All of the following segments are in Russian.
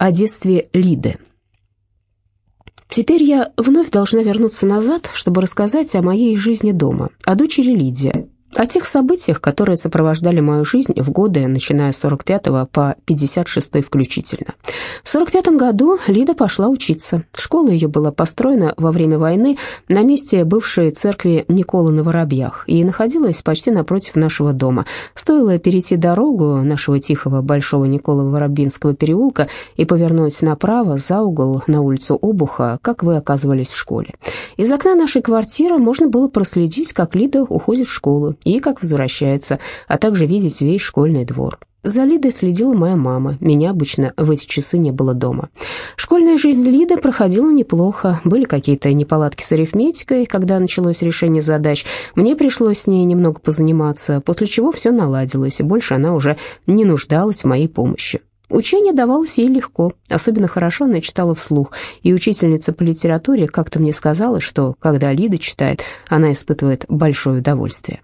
О детстве Лиды. Теперь я вновь должна вернуться назад, чтобы рассказать о моей жизни дома, о дочери Лидии, о тех событиях, которые сопровождали мою жизнь в годы, начиная с 45 по 56 включительно. В 45 году Лида пошла учиться. Школа ее была построена во время войны на месте бывшей церкви Николы на Воробьях и находилась почти напротив нашего дома. Стоило перейти дорогу нашего тихого Большого Никола Воробинского переулка и повернуть направо за угол на улицу Обуха, как вы оказывались в школе. Из окна нашей квартиры можно было проследить, как Лида уходит в школу и как возвращается, а также видеть весь школьный двор. За Лидой следила моя мама. Меня обычно в эти часы не было дома. Школьная жизнь Лиды проходила неплохо. Были какие-то неполадки с арифметикой, когда началось решение задач. Мне пришлось с ней немного позаниматься, после чего все наладилось, и больше она уже не нуждалась в моей помощи. Учение давалось ей легко, особенно хорошо она читала вслух, и учительница по литературе как-то мне сказала, что, когда Лида читает, она испытывает большое удовольствие.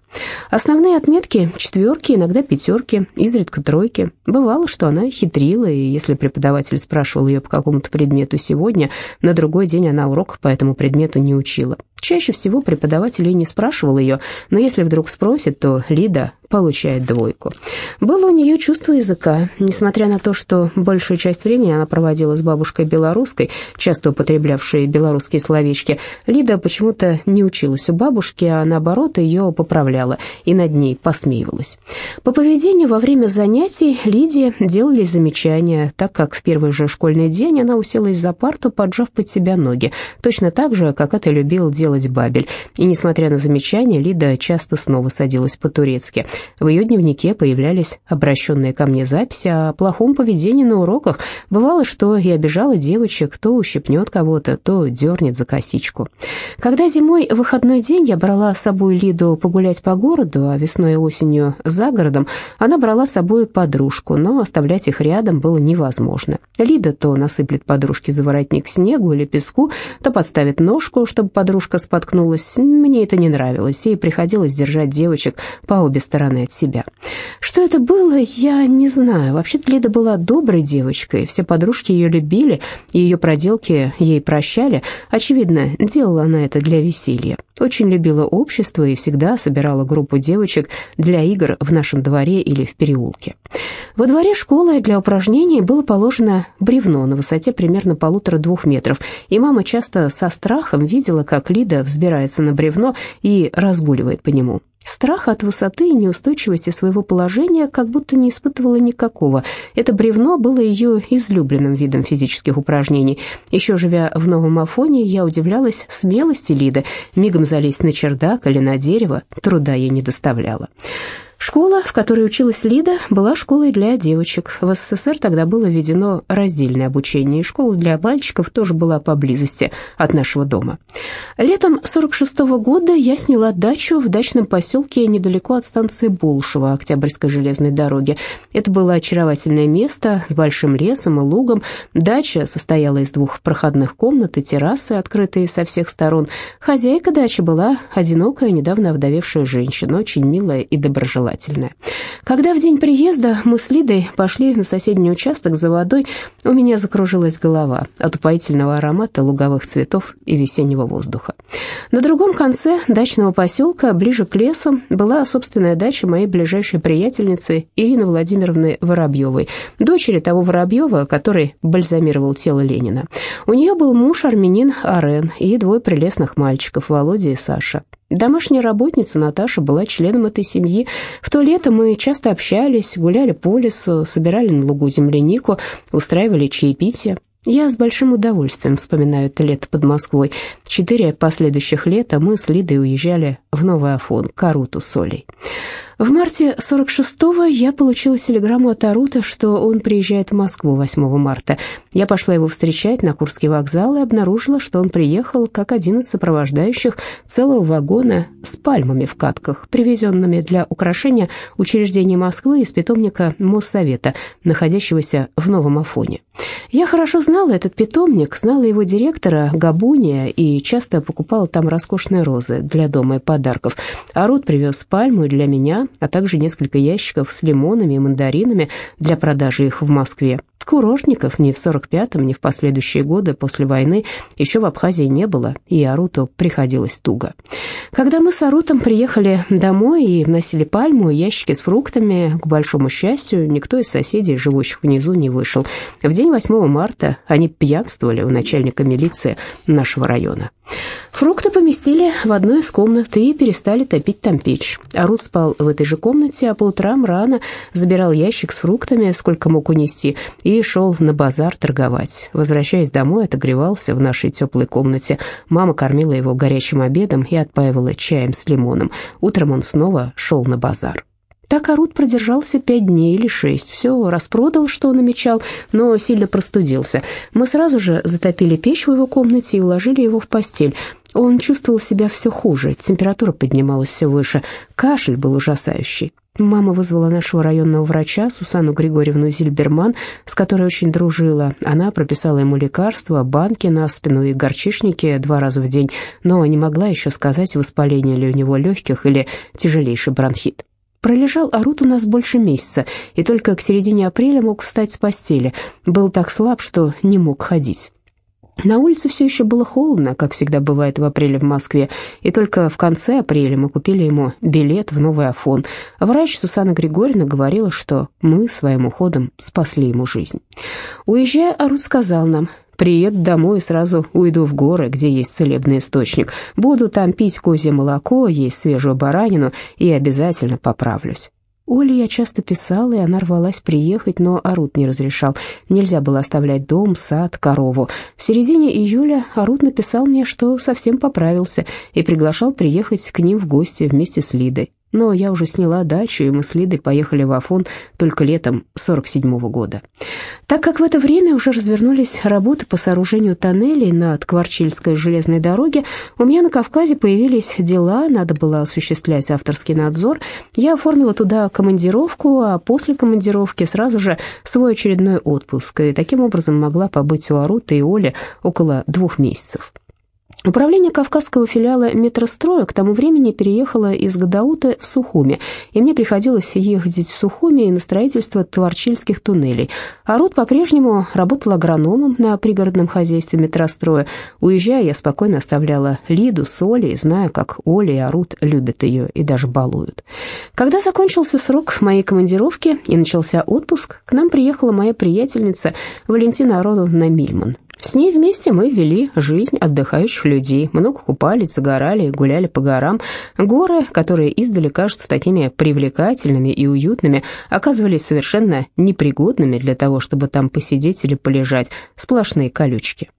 Основные отметки – четверки, иногда пятерки, изредка тройки. Бывало, что она хитрила, и если преподаватель спрашивал ее по какому-то предмету сегодня, на другой день она урок по этому предмету не учила. Чаще всего преподаватель и не спрашивал ее, но если вдруг спросит, то Лида получает двойку. Было у нее чувство языка. Несмотря на то, что большую часть времени она проводила с бабушкой белорусской, часто употреблявшей белорусские словечки, Лида почему-то не училась у бабушки, а наоборот ее поправляла и над ней посмеивалась. По поведению во время занятий Лидии делали замечания, так как в первый же школьный день она уселась за парту, поджав под себя ноги, точно так же, как это любил делать Бабель. И, несмотря на замечания, Лида часто снова садилась по-турецки – в ее дневнике появлялись обращенные ко мне записи о плохом поведении на уроках. Бывало, что и обижала девочек, то ущипнет кого-то, то дернет за косичку. Когда зимой выходной день я брала с собой Лиду погулять по городу, а весной и осенью за городом, она брала с собой подружку, но оставлять их рядом было невозможно. Лида то насыплет подружке за воротник снегу или песку, то подставит ножку, чтобы подружка споткнулась. Мне это не нравилось, и приходилось держать девочек по обе стороны от себя. Что это было, я не знаю. Вообще-то Лида была доброй девочкой, все подружки ее любили, и ее проделки ей прощали. Очевидно, делала она это для веселья. Очень любила общество и всегда собирала группу девочек для игр в нашем дворе или в переулке. Во дворе школы для упражнений было положено бревно на высоте примерно полутора-двух метров, и мама часто со страхом видела, как Лида взбирается на бревно и разгуливает по нему. Страха от высоты и неустойчивости своего положения как будто не испытывала никакого. Это бревно было ее излюбленным видом физических упражнений. Еще живя в Новом Афоне, я удивлялась смелости Лиды. Мигом залезть на чердак или на дерево труда ей не доставляло. Школа, в которой училась Лида, была школой для девочек. В СССР тогда было введено раздельное обучение, и школа для мальчиков тоже была поблизости от нашего дома. Летом 46 -го года я сняла дачу в дачном поселке недалеко от станции Болшева, Октябрьской железной дороги. Это было очаровательное место с большим лесом и лугом. Дача состояла из двух проходных комнат и террасы, открытые со всех сторон. Хозяйка дачи была одинокая, недавно овдовевшая женщина, очень милая и доброжелательная желательное. Когда в день приезда мы с Лидой пошли на соседний участок за водой, у меня закружилась голова от упоительного аромата луговых цветов и весеннего воздуха. На другом конце дачного поселка, ближе к лесу, была собственная дача моей ближайшей приятельницы Ирины Владимировны Воробьевой, дочери того Воробьева, который бальзамировал тело Ленина. У нее был муж армянин Арен и двое прелестных мальчиков, Володя и Саша. Домашняя работница Наташа была членом этой семьи. В то лето мы часто общались, гуляли по лесу, собирали на лугу землянику, устраивали чаепитие. Я с большим удовольствием вспоминаю это лето под Москвой. Четыре последующих лета мы с Лидой уезжали в Новый Афон, к Аруту с Олей. В марте 46-го я получила телеграмму от Арута, что он приезжает в Москву 8 марта. Я пошла его встречать на Курский вокзал и обнаружила, что он приехал как один из сопровождающих целого вагона с пальмами в катках, привезенными для украшения учреждений Москвы из питомника Моссовета, находящегося в Новом Афоне. Я хорошо знала этот питомник, знала его директора Габуния и часто покупала там роскошные розы для дома и подарков. Арут привез пальму для меня, а также несколько ящиков с лимонами и мандаринами для продажи их в Москве. Курортников ни в 45-м, ни в последующие годы после войны еще в Абхазии не было, и Аруту приходилось туго. Когда мы с Арутом приехали домой и вносили пальму и ящики с фруктами, к большому счастью, никто из соседей, живущих внизу, не вышел. В день 8 марта они пьянствовали у начальника милиции нашего района. Фрукты поместили в одну из комнат и перестали топить там печь. Арут спал в этой же комнате, а по утрам рано забирал ящик с фруктами, сколько мог унести, и шел на базар торговать. Возвращаясь домой, отогревался в нашей теплой комнате. Мама кормила его горячим обедом и отпаивала чаем с лимоном. Утром он снова шел на базар. Так Арут продержался пять дней или шесть. Все распродал, что намечал, но сильно простудился. Мы сразу же затопили печь в его комнате и уложили его в постель. Он чувствовал себя все хуже, температура поднималась все выше, кашель был ужасающий. Мама вызвала нашего районного врача Сусану Григорьевну Зильберман, с которой очень дружила. Она прописала ему лекарства, банки на спину и горчишники два раза в день, но не могла еще сказать, воспаление ли у него легких или тяжелейший бронхит. Пролежал Арут у нас больше месяца, и только к середине апреля мог встать с постели. Был так слаб, что не мог ходить. На улице все еще было холодно, как всегда бывает в апреле в Москве, и только в конце апреля мы купили ему билет в новый Афон. Врач Сусана Григорьевна говорила, что мы своим уходом спасли ему жизнь. Уезжая, Арут сказал нам, Приеду домой и сразу уйду в горы, где есть целебный источник. Буду там пить козье молоко, есть свежую баранину и обязательно поправлюсь. Оле я часто писала, и она рвалась приехать, но Арут не разрешал. Нельзя было оставлять дом, сад, корову. В середине июля Арут написал мне, что совсем поправился, и приглашал приехать к ним в гости вместе с Лидой. Но я уже сняла дачу, и мы с Лидой поехали в Афон только летом 47 -го года. Так как в это время уже развернулись работы по сооружению тоннелей на Ткварчильской железной дороге, у меня на Кавказе появились дела, надо было осуществлять авторский надзор. Я оформила туда командировку, а после командировки сразу же свой очередной отпуск, и таким образом могла побыть у Арута и Оли около двух месяцев. Управление кавказского филиала метростроя к тому времени переехало из Гадаута в Сухуми, и мне приходилось ехать в Сухуми на строительство творчильских туннелей. Арут по-прежнему работал агрономом на пригородном хозяйстве метростроя. Уезжая, я спокойно оставляла Лиду с Олей, зная, как Оля и Арут любят ее и даже балуют. Когда закончился срок моей командировки и начался отпуск, к нам приехала моя приятельница Валентина Ароновна Мильман. С ней вместе мы вели жизнь отдыхающих людей, много купались, загорали, гуляли по горам. Горы, которые издали кажутся такими привлекательными и уютными, оказывались совершенно непригодными для того, чтобы там посидеть или полежать, сплошные колючки.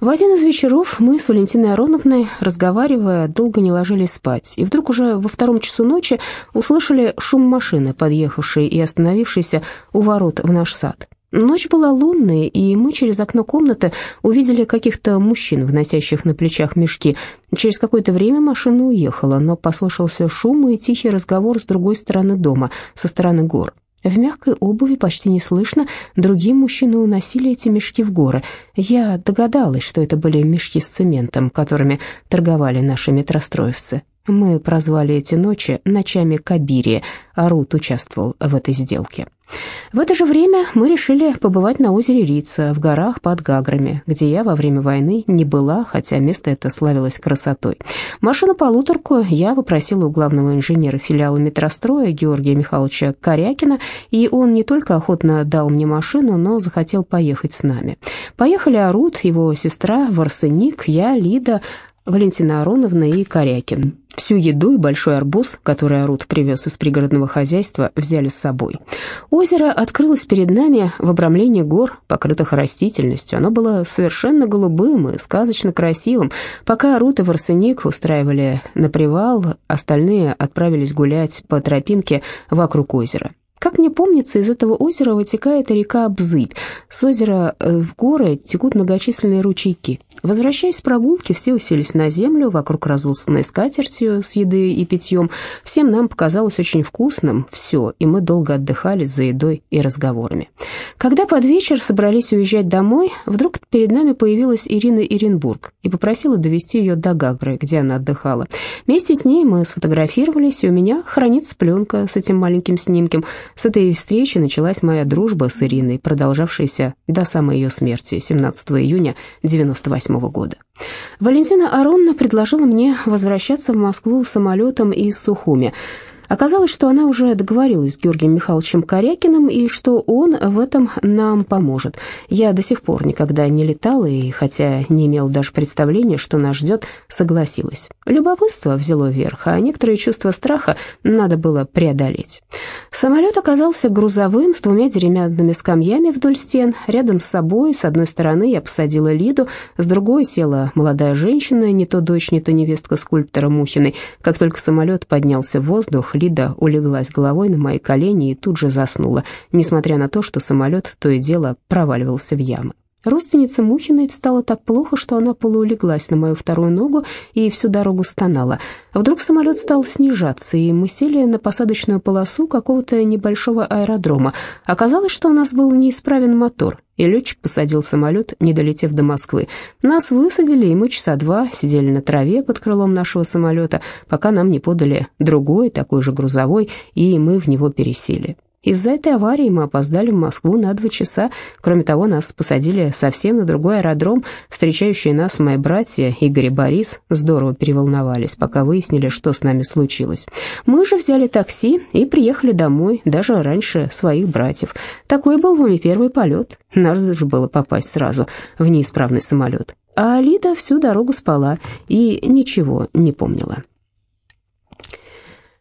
В один из вечеров мы с Валентиной Ароновной, разговаривая, долго не ложились спать, и вдруг уже во втором часу ночи услышали шум машины, подъехавшей и остановившейся у ворот в наш сад. Ночь была лунная, и мы через окно комнаты увидели каких-то мужчин, вносящих на плечах мешки. Через какое-то время машина уехала, но послышался шум и тихий разговор с другой стороны дома, со стороны гор. В мягкой обуви почти не слышно, другие мужчины уносили эти мешки в горы. Я догадалась, что это были мешки с цементом, которыми торговали наши метростроевцы. Мы прозвали эти ночи «ночами Кабири», а Рут участвовал в этой сделке. В это же время мы решили побывать на озере Рица, в горах под Гаграми, где я во время войны не была, хотя место это славилось красотой. Машину-полуторку я попросила у главного инженера филиала метростроя Георгия Михайловича Корякина, и он не только охотно дал мне машину, но захотел поехать с нами. Поехали Арут, его сестра, Варсеник, я, Лида, Валентина Ароновна и Корякин. Всю еду и большой арбуз, который Арут привез из пригородного хозяйства, взяли с собой. Озеро открылось перед нами в обрамлении гор, покрытых растительностью. Оно было совершенно голубым и сказочно красивым. Пока Арут и Варсеник устраивали на привал, остальные отправились гулять по тропинке вокруг озера. Как мне помнится, из этого озера вытекает река Бзыбь. С озера э, в горы текут многочисленные ручейки. Возвращаясь с прогулки, все уселись на землю, вокруг разусланной скатертью с едой и питьем. Всем нам показалось очень вкусным все, и мы долго отдыхали за едой и разговорами. Когда под вечер собрались уезжать домой, вдруг перед нами появилась Ирина Иренбург и попросила довести ее до Гагры, где она отдыхала. Вместе с ней мы сфотографировались, и у меня хранится пленка с этим маленьким снимком. С этой встречи началась моя дружба с Ириной, продолжавшаяся до самой ее смерти, 17 июня 1998 года. Валентина Аронна предложила мне возвращаться в Москву самолетом из Сухуми. Оказалось, что она уже договорилась с Георгием Михайловичем Корякиным и что он в этом нам поможет. Я до сих пор никогда не летала и, хотя не имела даже представления, что нас ждет, согласилась. Любопытство взяло верх, а некоторые чувства страха надо было преодолеть. Самолет оказался грузовым, с двумя деревянными скамьями вдоль стен. Рядом с собой, с одной стороны, я посадила Лиду, с другой села молодая женщина, не то дочь, не то невестка скульптора Мухиной. Как только самолет поднялся в воздух, Лида улеглась головой на мои колени и тут же заснула, несмотря на то, что самолет то и дело проваливался в ямы. Родственница Мухиной стало так плохо, что она полуулеглась на мою вторую ногу и всю дорогу стонала. Вдруг самолет стал снижаться, и мы сели на посадочную полосу какого-то небольшого аэродрома. Оказалось, что у нас был неисправен мотор, и летчик посадил самолет, не долетев до Москвы. Нас высадили, и мы часа два сидели на траве под крылом нашего самолета, пока нам не подали другой, такой же грузовой, и мы в него пересели. Из-за этой аварии мы опоздали в Москву на два часа. Кроме того, нас посадили совсем на другой аэродром. Встречающие нас мои братья Игорь и Борис здорово переволновались, пока выяснили, что с нами случилось. Мы же взяли такси и приехали домой, даже раньше своих братьев. Такой был мой первый полет. Надо же было попасть сразу в неисправный самолет. А Лида всю дорогу спала и ничего не помнила.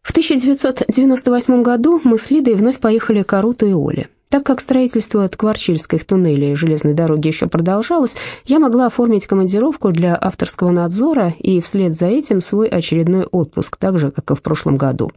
В 1998 году мы с Лидой вновь поехали к Аруту и Оле. Так как строительство Ткварчильских туннелей и железной дороги еще продолжалось, я могла оформить командировку для авторского надзора и вслед за этим свой очередной отпуск, так же, как и в прошлом году.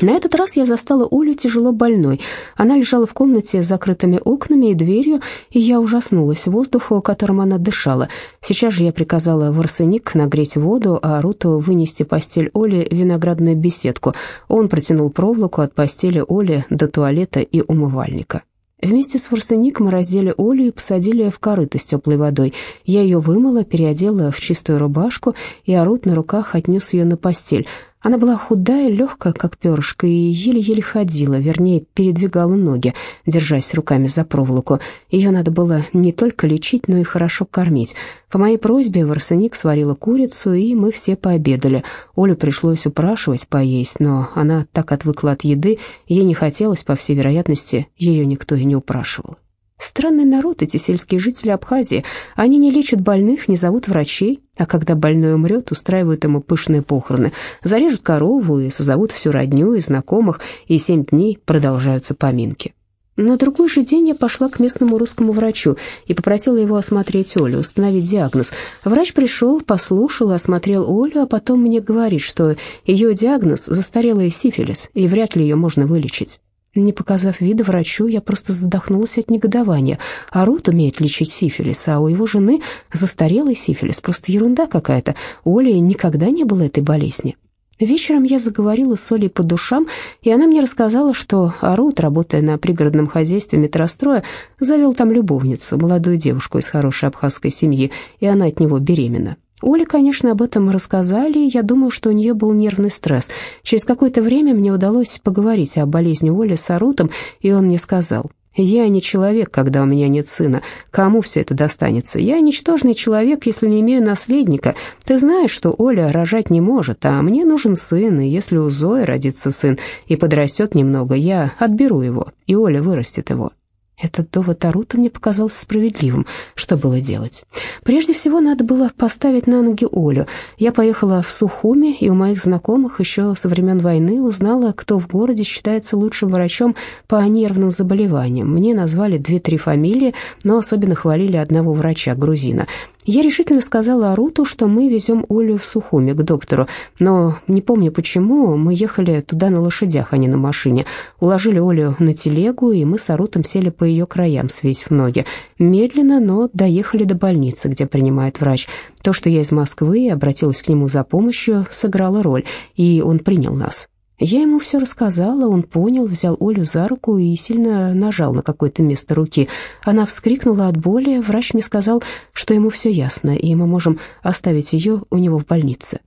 На этот раз я застала Олю тяжело больной. Она лежала в комнате с закрытыми окнами и дверью, и я ужаснулась воздуху, которым она дышала. Сейчас же я приказала в арсеник нагреть воду, а Руту вынести постель Оли в виноградную беседку. Он протянул проволоку от постели Оли до туалета и умывальника. Вместе с Форсеник мы раздели Олю и посадили в корыто с теплой водой. Я ее вымыла, переодела в чистую рубашку, и Арут на руках отнес ее на постель. Она была худая, легкая, как перышко, и еле-еле ходила, вернее, передвигала ноги, держась руками за проволоку. Ее надо было не только лечить, но и хорошо кормить. По моей просьбе Варсеник сварила курицу, и мы все пообедали. Олю пришлось упрашивать поесть, но она так отвыкла от еды, ей не хотелось, по всей вероятности, ее никто и не упрашивал. Странный народ эти сельские жители Абхазии. Они не лечат больных, не зовут врачей, а когда больной умрет, устраивают ему пышные похороны. Зарежут корову и созовут всю родню и знакомых, и семь дней продолжаются поминки. На другой же день я пошла к местному русскому врачу и попросила его осмотреть Олю, установить диагноз. Врач пришел, послушал, осмотрел Олю, а потом мне говорит, что ее диагноз – застарелый сифилис, и вряд ли ее можно вылечить. Не показав вида врачу, я просто задохнулась от негодования. А Рут умеет лечить сифилис, а у его жены застарелый сифилис. Просто ерунда какая-то. У Оли никогда не было этой болезни. Вечером я заговорила с Олей по душам, и она мне рассказала, что Арут, работая на пригородном хозяйстве метростроя, завел там любовницу, молодую девушку из хорошей абхазской семьи, и она от него беременна. Оле, конечно, об этом рассказали, я думаю, что у нее был нервный стресс. Через какое-то время мне удалось поговорить о болезни Оли с Арутом, и он мне сказал, «Я не человек, когда у меня нет сына. Кому все это достанется? Я ничтожный человек, если не имею наследника. Ты знаешь, что Оля рожать не может, а мне нужен сын, и если у Зои родится сын и подрастет немного, я отберу его, и Оля вырастет его». Этот довод Арута мне показался справедливым. Что было делать? Прежде всего, надо было поставить на ноги Олю. Я поехала в Сухуми, и у моих знакомых еще со времен войны узнала, кто в городе считается лучшим врачом по нервным заболеваниям. Мне назвали две-три фамилии, но особенно хвалили одного врача, грузина. Я решительно сказала Аруту, что мы везем Олю в Сухуми к доктору, но не помню почему, мы ехали туда на лошадях, а не на машине. Уложили Олю на телегу, и мы с Арутом сели по ее краям, свесив ноги. Медленно, но доехали до больницы, где принимает врач. То, что я из Москвы обратилась к нему за помощью, сыграло роль, и он принял нас. Я ему все рассказала, он понял, взял Олю за руку и сильно нажал на какое-то место руки. Она вскрикнула от боли, врач мне сказал, что ему все ясно, и мы можем оставить ее у него в больнице.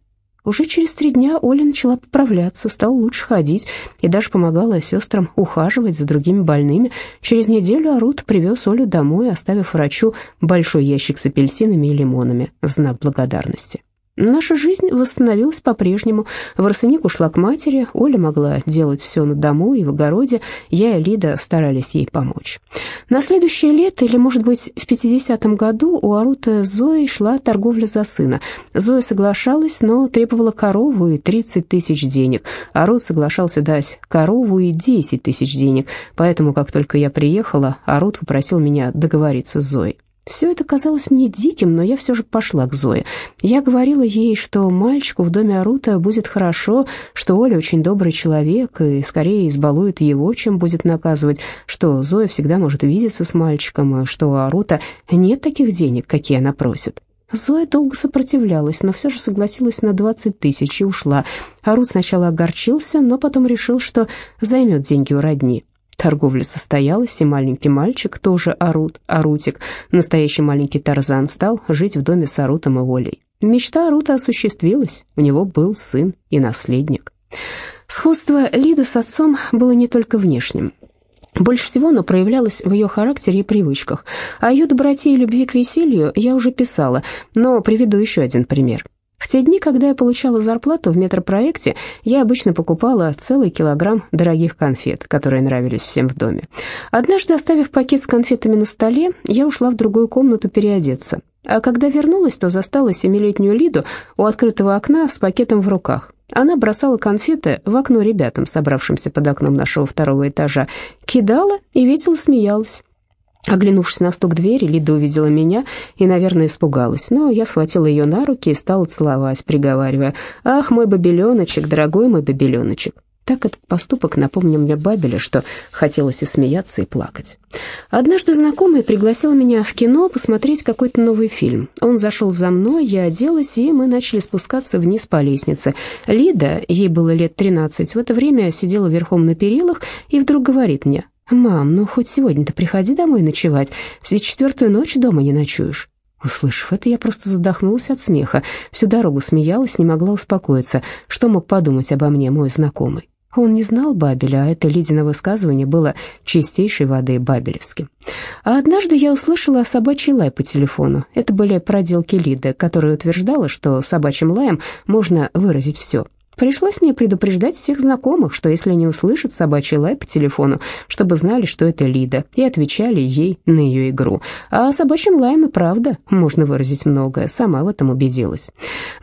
Уже через три дня Оля начала поправляться, стала лучше ходить и даже помогала сестрам ухаживать за другими больными. Через неделю Арут привез Олю домой, оставив врачу большой ящик с апельсинами и лимонами в знак благодарности. Наша жизнь восстановилась по-прежнему. Варсеник ушла к матери, Оля могла делать все на дому и в огороде, я и Лида старались ей помочь. На следующее лето, или, может быть, в 50-м году, у Арута Зои шла торговля за сына. Зоя соглашалась, но требовала корову и 30 тысяч денег. Арут соглашался дать корову и 10 тысяч денег, поэтому, как только я приехала, Арут попросил меня договориться с Зоей. Все это казалось мне диким, но я все же пошла к Зое. Я говорила ей, что мальчику в доме Арута будет хорошо, что Оля очень добрый человек и скорее избалует его, чем будет наказывать, что Зоя всегда может видеться с мальчиком, и что у Арута нет таких денег, какие она просит. Зоя долго сопротивлялась, но все же согласилась на 20 тысяч и ушла. Арут сначала огорчился, но потом решил, что займет деньги у родни. Торговля состоялась, и маленький мальчик, тоже Арут, Арутик, настоящий маленький Тарзан, стал жить в доме с Арутом и Олей. Мечта Арута осуществилась, у него был сын и наследник. Сходство Лиды с отцом было не только внешним. Больше всего оно проявлялось в ее характере и привычках. О ее доброте и любви к веселью я уже писала, но приведу еще один пример. В те дни, когда я получала зарплату в метропроекте, я обычно покупала целый килограмм дорогих конфет, которые нравились всем в доме. Однажды, оставив пакет с конфетами на столе, я ушла в другую комнату переодеться. А когда вернулась, то застала семилетнюю Лиду у открытого окна с пакетом в руках. Она бросала конфеты в окно ребятам, собравшимся под окном нашего второго этажа, кидала и весело смеялась. Оглянувшись на стук двери, Лида увидела меня и, наверное, испугалась, но я схватила ее на руки и стала целовать, приговаривая, «Ах, мой бабеленочек, дорогой мой бабеленочек». Так этот поступок напомнил мне Бабеля, что хотелось и смеяться, и плакать. Однажды знакомый пригласил меня в кино посмотреть какой-то новый фильм. Он зашел за мной, я оделась, и мы начали спускаться вниз по лестнице. Лида, ей было лет 13, в это время сидела верхом на перилах и вдруг говорит мне, «Мам, ну хоть сегодня-то приходи домой ночевать, ведь четвертую ночь дома не ночуешь». Услышав это, я просто задохнулась от смеха. Всю дорогу смеялась, не могла успокоиться. Что мог подумать обо мне мой знакомый? Он не знал Бабеля, а это Лидино высказывание было чистейшей воды бабелевским. А однажды я услышала собачий лай по телефону. Это были проделки Лиды, которая утверждала, что собачьим лаем можно выразить все. Пришлось мне предупреждать всех знакомых, что если они услышат собачий лай по телефону, чтобы знали, что это Лида, и отвечали ей на ее игру. А собачьим лаем и правда можно выразить многое, сама в этом убедилась.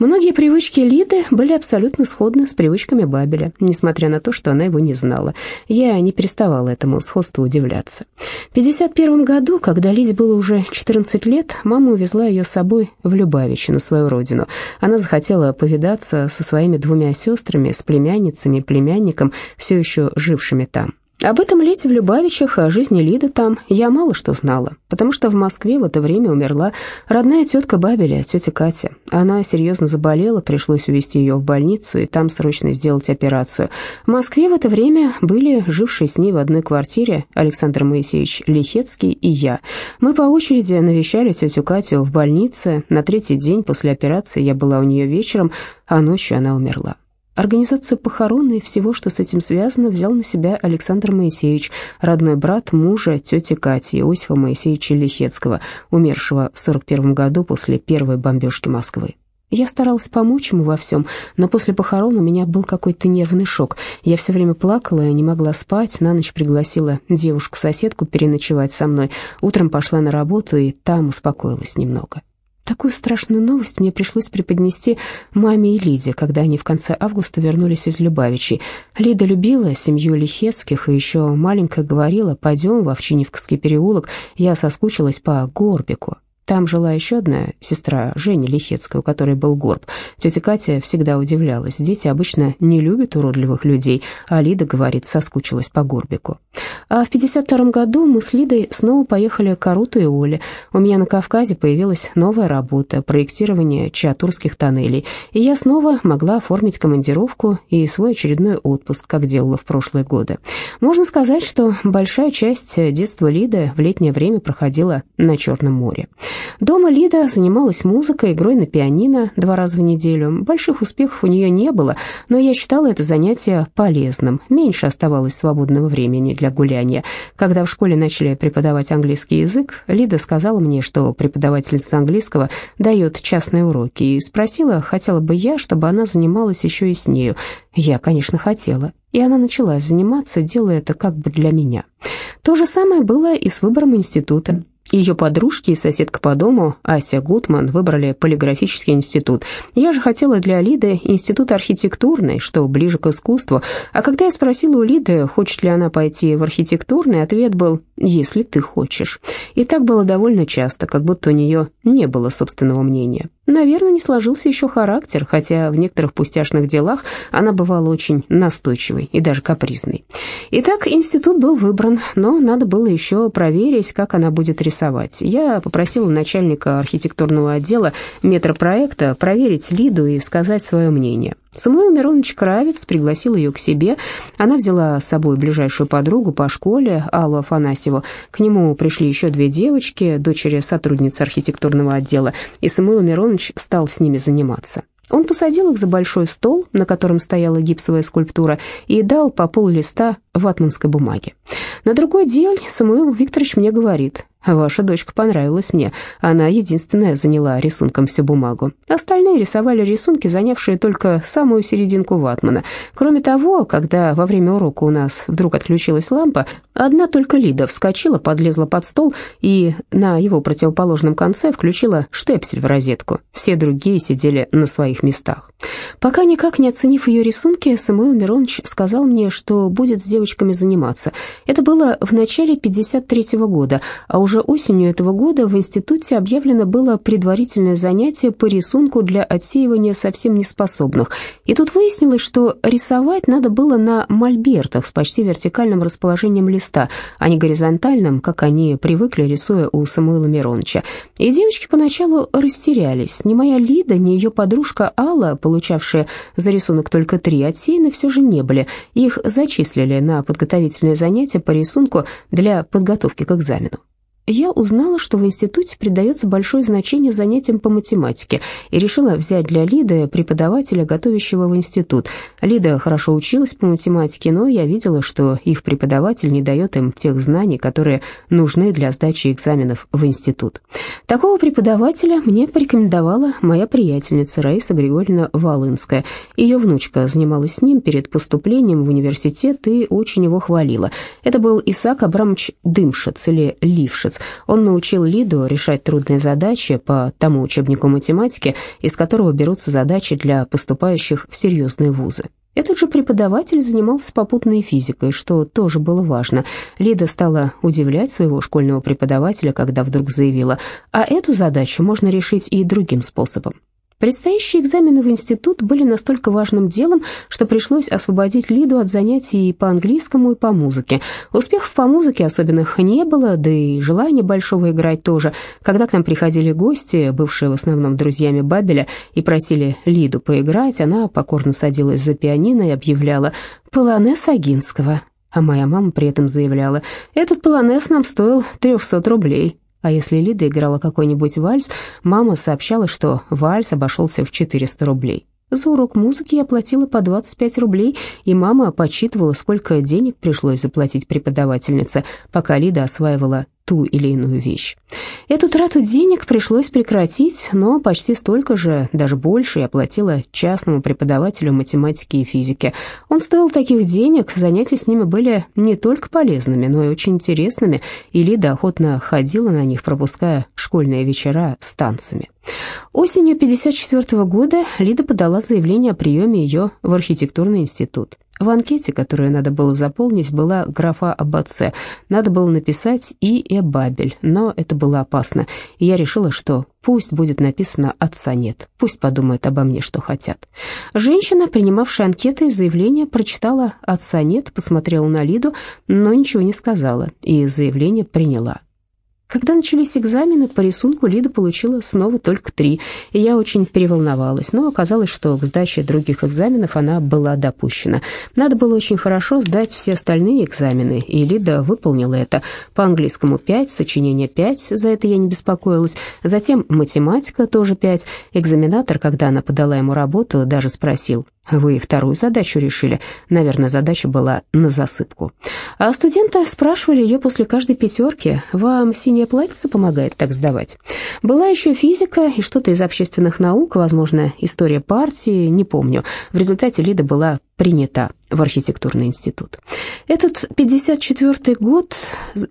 Многие привычки Лиды были абсолютно сходны с привычками Бабеля, несмотря на то, что она его не знала. Я не переставала этому сходству удивляться. В 51 году, когда Лиде было уже 14 лет, мама увезла ее с собой в Любавичи, на свою родину. Она захотела повидаться со своими двумя сестрами, сестрами, с племянницами племянником, все еще жившими там. Об этом лете в Любавичах, о жизни Лиды там я мало что знала, потому что в Москве в это время умерла родная тетка Бабеля, тетя Катя. Она серьезно заболела, пришлось увезти ее в больницу и там срочно сделать операцию. В Москве в это время были жившие с ней в одной квартире Александр Моисеевич Лихецкий и я. Мы по очереди навещали тетю Катю в больнице. На третий день после операции я была у нее вечером, а ночью она умерла. Организацию похорон и всего, что с этим связано, взял на себя Александр Моисеевич, родной брат мужа тети Кати, Иосифа Моисеевича Лихецкого, умершего в 41 году после первой бомбежки Москвы. Я старалась помочь ему во всем, но после похорон у меня был какой-то нервный шок. Я все время плакала не могла спать, на ночь пригласила девушку-соседку переночевать со мной. Утром пошла на работу и там успокоилась немного. Такую страшную новость мне пришлось преподнести маме и Лиде, когда они в конце августа вернулись из Любавичей. Лида любила семью Лихецких и еще маленькая говорила, пойдем в Овчинниковский переулок, я соскучилась по Горбику. Там жила еще одна сестра, Женя Лихецкая, у которой был горб. Тетя Катя всегда удивлялась. Дети обычно не любят уродливых людей, а Лида, говорит, соскучилась по горбику. А в 52 году мы с Лидой снова поехали к Аруту и Оле. У меня на Кавказе появилась новая работа – проектирование чатурских тоннелей. И я снова могла оформить командировку и свой очередной отпуск, как делала в прошлые годы. Можно сказать, что большая часть детства Лиды в летнее время проходила на Черном море. Дома Лида занималась музыкой, игрой на пианино два раза в неделю. Больших успехов у нее не было, но я считала это занятие полезным. Меньше оставалось свободного времени для гуляния. Когда в школе начали преподавать английский язык, Лида сказала мне, что преподавательница английского дает частные уроки, и спросила, хотела бы я, чтобы она занималась еще и с нею. Я, конечно, хотела. И она начала заниматься, делая это как бы для меня. То же самое было и с выбором института. Ее подружки и соседка по дому, Ася Гутман, выбрали полиграфический институт. Я же хотела для Лиды институт архитектурный, что ближе к искусству. А когда я спросила у Лиды, хочет ли она пойти в архитектурный, ответ был «если ты хочешь». И так было довольно часто, как будто у нее не было собственного мнения. Наверное, не сложился еще характер, хотя в некоторых пустяшных делах она бывала очень настойчивой и даже капризной. Итак, институт был выбран, но надо было еще проверить, как она будет рисовать. Я попросила начальника архитектурного отдела метропроекта проверить Лиду и сказать свое мнение. Самуил Миронович Кравец пригласил ее к себе. Она взяла с собой ближайшую подругу по школе, Аллу Афанасьеву. К нему пришли еще две девочки, дочери сотрудницы архитектурного отдела, и Самуил Миронович стал с ними заниматься. Он посадил их за большой стол, на котором стояла гипсовая скульптура, и дал по пол листа ватманской бумаги. На другой день Самуил Викторович мне говорит, Ваша дочка понравилась мне. Она единственная заняла рисунком всю бумагу. Остальные рисовали рисунки, занявшие только самую серединку ватмана. Кроме того, когда во время урока у нас вдруг отключилась лампа, одна только Лида вскочила, подлезла под стол и на его противоположном конце включила штепсель в розетку. Все другие сидели на своих местах. Пока никак не оценив ее рисунки, Самуил Миронович сказал мне, что будет с девочками заниматься. Это было в начале 53 -го года, а уже осенью этого года в институте объявлено было предварительное занятие по рисунку для отсеивания совсем неспособных. И тут выяснилось, что рисовать надо было на мольбертах с почти вертикальным расположением листа, а не горизонтальным, как они привыкли, рисуя у Самуила Мироновича. И девочки поначалу растерялись. Ни моя Лида, ни ее подружка Алла, получавшая за рисунок только три, отсеяны все же не были. Их зачислили на подготовительное занятие по рисунку для подготовки к экзамену я узнала, что в институте придается большое значение занятиям по математике, и решила взять для Лиды преподавателя, готовящего в институт. Лида хорошо училась по математике, но я видела, что их преподаватель не дает им тех знаний, которые нужны для сдачи экзаменов в институт. Такого преподавателя мне порекомендовала моя приятельница Раиса Григорьевна Волынская. Ее внучка занималась с ним перед поступлением в университет и очень его хвалила. Это был Исаак Абрамович Дымшиц или Лившиц, он научил Лиду решать трудные задачи по тому учебнику математики, из которого берутся задачи для поступающих в серьезные вузы. Этот же преподаватель занимался попутной физикой, что тоже было важно. Лида стала удивлять своего школьного преподавателя, когда вдруг заявила, а эту задачу можно решить и другим способом. Предстоящие экзамены в институт были настолько важным делом, что пришлось освободить Лиду от занятий по английскому и по музыке. Успехов по музыке особенных не было, да и желания большого играть тоже. Когда к нам приходили гости, бывшие в основном друзьями Бабеля, и просили Лиду поиграть, она покорно садилась за пианино и объявляла «Полонез Агинского». А моя мама при этом заявляла «Этот полонез нам стоил 300 рублей». А если Лида играла какой-нибудь вальс, мама сообщала, что вальс обошелся в 400 рублей. За урок музыки я платила по 25 рублей, и мама подсчитывала, сколько денег пришлось заплатить преподавательнице, пока Лида осваивала ту или иную вещь. Эту трату денег пришлось прекратить, но почти столько же, даже больше, я платила частному преподавателю математики и физики. Он стоил таких денег, занятия с ними были не только полезными, но и очень интересными, и Лида охотно ходила на них, пропуская школьные вечера с танцами. Осенью 1954 года Лида подала заявление о приеме ее в архитектурный институт. В анкете, которую надо было заполнить, была графа об отце. Надо было написать «И. Э. Бабель», но это было опасно, и я решила, что пусть будет написано «Отца нет», пусть подумают обо мне, что хотят. Женщина, принимавшая анкеты и заявление, прочитала «Отца нет», посмотрела на Лиду, но ничего не сказала, и заявление приняла. Когда начались экзамены, по рисунку Лида получила снова только три, и я очень переволновалась, но оказалось, что к сдаче других экзаменов она была допущена. Надо было очень хорошо сдать все остальные экзамены, и Лида выполнила это. По английскому 5, сочинение 5, за это я не беспокоилась, затем математика тоже 5. Экзаменатор, когда она подала ему работу, даже спросил, вы вторую задачу решили. Наверное, задача была на засыпку. А студенты спрашивали ее после каждой пятерки, вам синее платьице помогает так сдавать? Была еще физика и что-то из общественных наук, возможно, история партии, не помню. В результате Лида была принята в архитектурный институт. Этот 54 год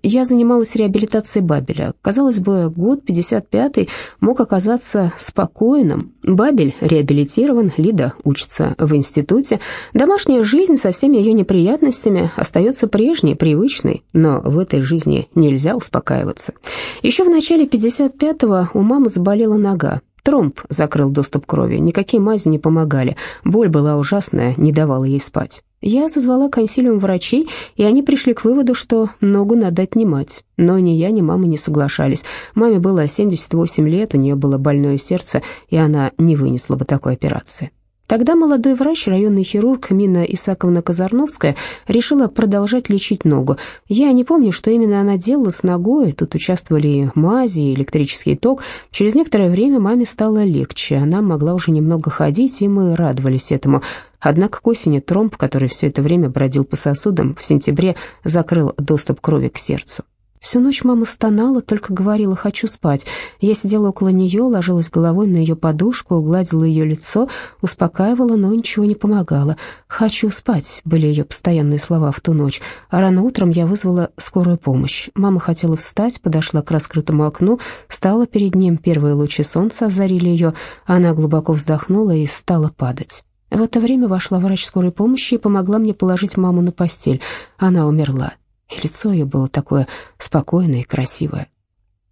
я занималась реабилитацией Бабеля. Казалось бы, год 55 мог оказаться спокойным. Бабель реабилитирован, Лида учится в институте. Домашняя жизнь со всеми ее неприятностями остается прежней, привычной, но в этой жизни нельзя успокаиваться. Еще в начале 55-го у мамы заболела нога. Тромб закрыл доступ крови, никакие мази не помогали. Боль была ужасная, не давала ей спать. Я созвала консилиум врачей, и они пришли к выводу, что ногу надо отнимать. Но ни я, ни мама не соглашались. Маме было 78 лет, у нее было больное сердце, и она не вынесла бы такой операции. Тогда молодой врач, районный хирург Мина Исаковна Казарновская, решила продолжать лечить ногу. Я не помню, что именно она делала с ногой, тут участвовали мази, и электрический ток. Через некоторое время маме стало легче, она могла уже немного ходить, и мы радовались этому. Однако к осени тромб, который все это время бродил по сосудам, в сентябре закрыл доступ крови к сердцу. Всю ночь мама стонала, только говорила «хочу спать». Я сидела около нее, ложилась головой на ее подушку, гладила ее лицо, успокаивала, но ничего не помогало. «Хочу спать» были ее постоянные слова в ту ночь. А рано утром я вызвала скорую помощь. Мама хотела встать, подошла к раскрытому окну, стала перед ним, первые лучи солнца озарили ее, она глубоко вздохнула и стала падать. В это время вошла врач скорой помощи и помогла мне положить маму на постель. Она умерла и лицо ее было такое спокойное и красивое.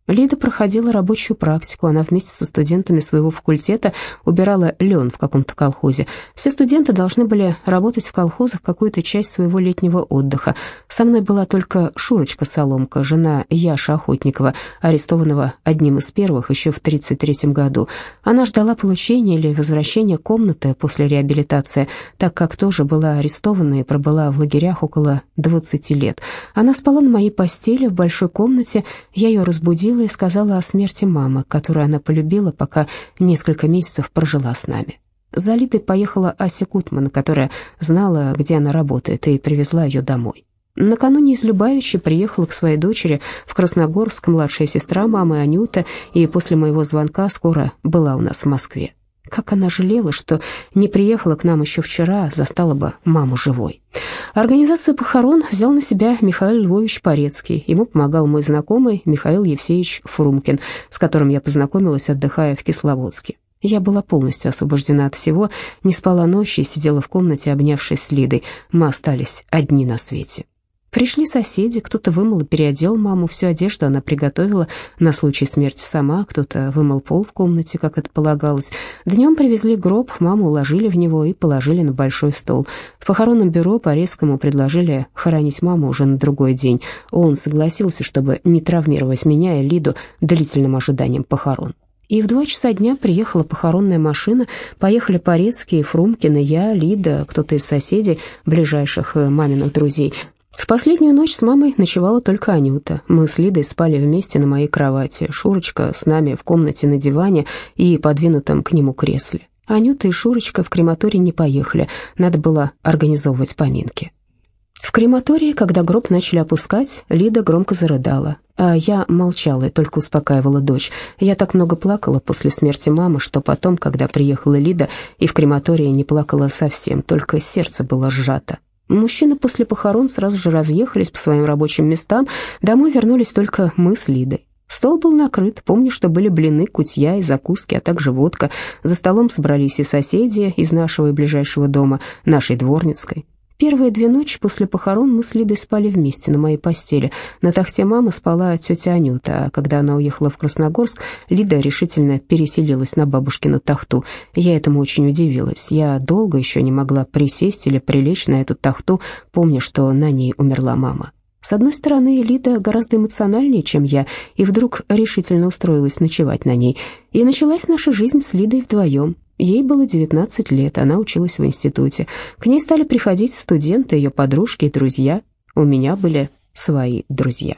Лида проходила рабочую практику. Она вместе со студентами своего факультета убирала лен в каком-то колхозе. Все студенты должны были работать в колхозах какую-то часть своего летнего отдыха. Со мной была только Шурочка Соломка, жена Яши Охотникова, арестованного одним из первых еще в 1933 году. Она ждала получения или возвращения комнаты после реабилитации, так как тоже была арестована и пробыла в лагерях около 20 лет. Она спала на моей постели в большой комнате. Я ее разбудила позвонила и сказала о смерти мамы, которую она полюбила, пока несколько месяцев прожила с нами. За Лидой поехала Ася Кутман, которая знала, где она работает, и привезла ее домой. Накануне из Любавича приехала к своей дочери в Красногорск младшая сестра мамы Анюта, и после моего звонка скоро была у нас в Москве. Как она жалела, что не приехала к нам еще вчера, застала бы маму живой. Организацию похорон взял на себя Михаил Львович Порецкий. Ему помогал мой знакомый Михаил Евсеевич Фрумкин, с которым я познакомилась, отдыхая в Кисловодске. Я была полностью освобождена от всего, не спала ночи и сидела в комнате, обнявшись с Лидой. Мы остались одни на свете. Пришли соседи, кто-то вымыл и переодел маму, всю одежду она приготовила на случай смерти сама, кто-то вымыл пол в комнате, как это полагалось. Днем привезли гроб, маму уложили в него и положили на большой стол. В похоронном бюро по резкому предложили хоронить маму уже на другой день. Он согласился, чтобы не травмировать меня и Лиду длительным ожиданием похорон. И в два часа дня приехала похоронная машина, поехали Порецкий, Фрумкин я, Лида, кто-то из соседей, ближайших э, маминых друзей. В последнюю ночь с мамой ночевала только Анюта. Мы с Лидой спали вместе на моей кровати. Шурочка с нами в комнате на диване и подвинутом к нему кресле. Анюта и Шурочка в крематорий не поехали, надо было организовывать поминки. В крематории, когда гроб начали опускать, Лида громко зарыдала, а я молчала и только успокаивала дочь. Я так много плакала после смерти мамы, что потом, когда приехала Лида, и в крематории не плакала совсем, только сердце было сжато. Мужчины после похорон сразу же разъехались по своим рабочим местам, домой вернулись только мы с Лидой. Стол был накрыт, помню, что были блины, кутья и закуски, а также водка. За столом собрались и соседи из нашего и ближайшего дома, нашей дворницкой. Первые две ночи после похорон мы с Лидой спали вместе на моей постели. На тахте мамы спала тетя Анюта, а когда она уехала в Красногорск, Лида решительно переселилась на бабушкину тахту. Я этому очень удивилась. Я долго еще не могла присесть или прилечь на эту тахту, помня, что на ней умерла мама. С одной стороны, Лида гораздо эмоциональнее, чем я, и вдруг решительно устроилась ночевать на ней. И началась наша жизнь с Лидой вдвоем. Ей было 19 лет, она училась в институте. К ней стали приходить студенты, ее подружки и друзья. У меня были свои друзья.